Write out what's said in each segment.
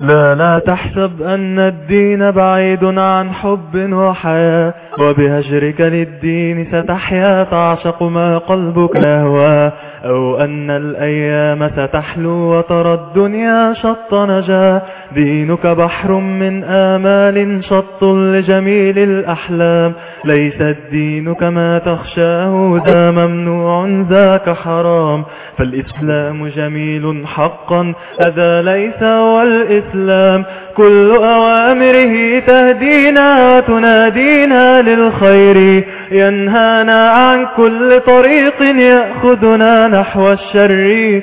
لا لا تحسب أن الدين بعيد عن حب وحياة وبهجرك للدين ستحيا تعشق ما قلبك يهوى أو أن الأيام ستحلو وترى الدنيا شط نجا دينك بحر من آمال شط لجميل الأحلام. ليس الدين كما تخشاه ذا ممنوع ذاك حرام. فالإسلام جميل حقا هذا ليس والإسلام. كل أوامره تهدينا وتنادينا للخير. ينهانا عن كل طريق يأخذنا نحو الشر.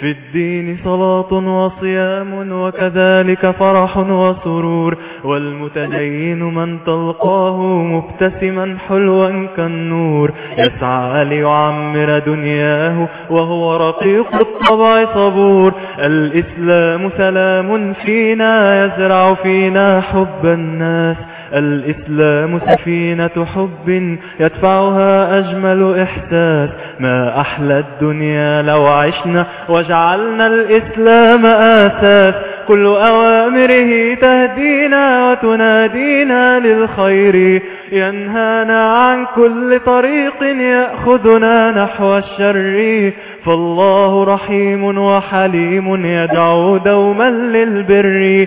في الدين صلاة وصيام وكذلك فرح وسرور والمتدين من تلقاه مبتسما حلوا كالنور. يسعى ليعمر دنياه وهو رقيق الطبع صبور. الإسلام سلام فينا يزرع فينا حب الناس. الإسلام سفينة حب يدفعها أجمل إحساس. ما أحلى الدنيا لو عشنا وجعلنا الإسلام آساس. كل أوامره تهدينا وتنادينا للخير. ينهانا عن كل طريق يأخذنا نحو الشر. فالله رحيم وحليم يدعو دوما للبر.